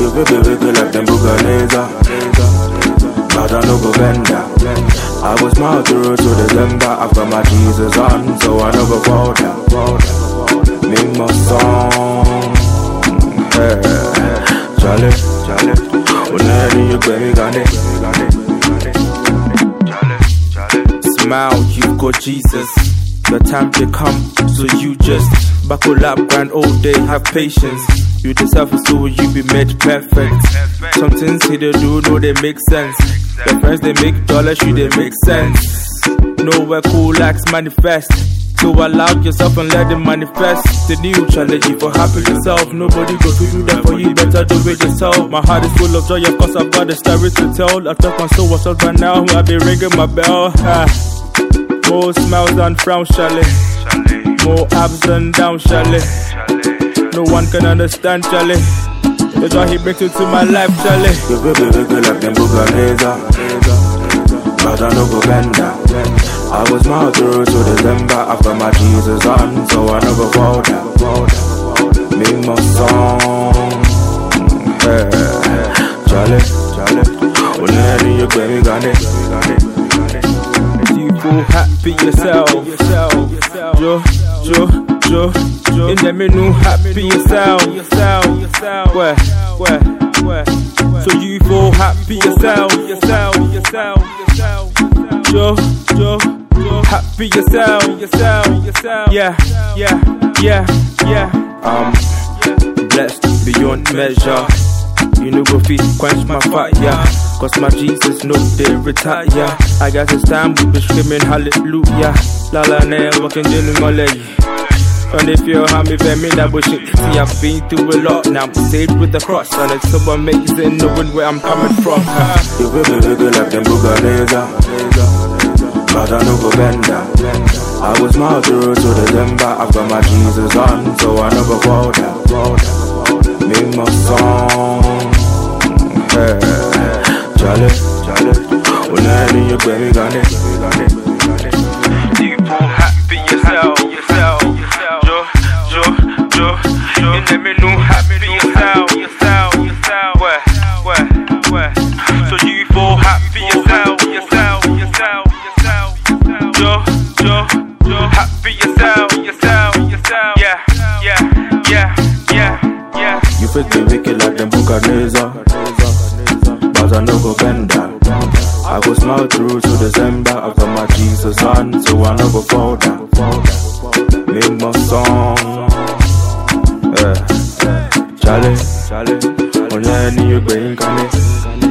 You wiggle wiggle like them Buganeza But I no go bend I was smart through to December I've got my Jesus on So I no go fall down Make my song. Charlie, Charlie Unani you it Chale, chale. Smile, you've got Jesus. The time to come, so you just buckle up, grind all day, have patience. You deserve it, so you be made perfect. Some things he they do, no, they make sense. The friends they make dollars, you they make sense. Nowhere cool acts manifest. So allow yourself and let them manifest. The new challenge for happy yourself. Nobody go to do that for you, better do it yourself. My heart is full of joy, of course I've got a story to tell. I talk my soul, what's up right now? I be ringing my bell. More smiles than frowns. Chale, More ups than downs, chale. No one can understand, Charlie. That's joy he brings into my life, Charlie. You wiggle wiggle like them Buganeza But I bend down I was smart through to December. Got my Jesus on So I go fall down Make my song. Hey. Charlie, Charlie Unani you baby got it You happy yourself. Yo, yo, yo, yo. In the menu, happy yourself. Where, where, where? So you feel happy yourself. Yo, yo, yo. Happy yourself. Yeah, yeah, yeah, yeah. Um, I'm blessed beyond measure. You know, go feet quench my fire. Cause my Jesus know they retire. I guess it's time we be screaming hallelujah. La la ne, walking in my leg. And if you have me, then me that bullshit. See, I've been through a lot now. I'm saved with the cross. And it's so amazing knowing where I'm coming from. you wiggle wiggle like them Buganeza But I no go bend down I was through to December I've got my Jesus on So I go fall down You baby got it You feel happy yourself, yourself, yo, yo, yo, yo. In the menu, happy yourself, yourself, yourself. Where, where, where? So you feel happy yourself, yourself, yourself, yourself, yo, yo, yo. Happy yourself, yourself, yourself. Yeah, yeah, yeah, yeah, yeah. You fit the wicked like them Bucaneza But I no go bend down I go smile through to December I've got my Jesus on So I no go fall down. Make my song. Yeah. Charlie, Charlie Only you bring it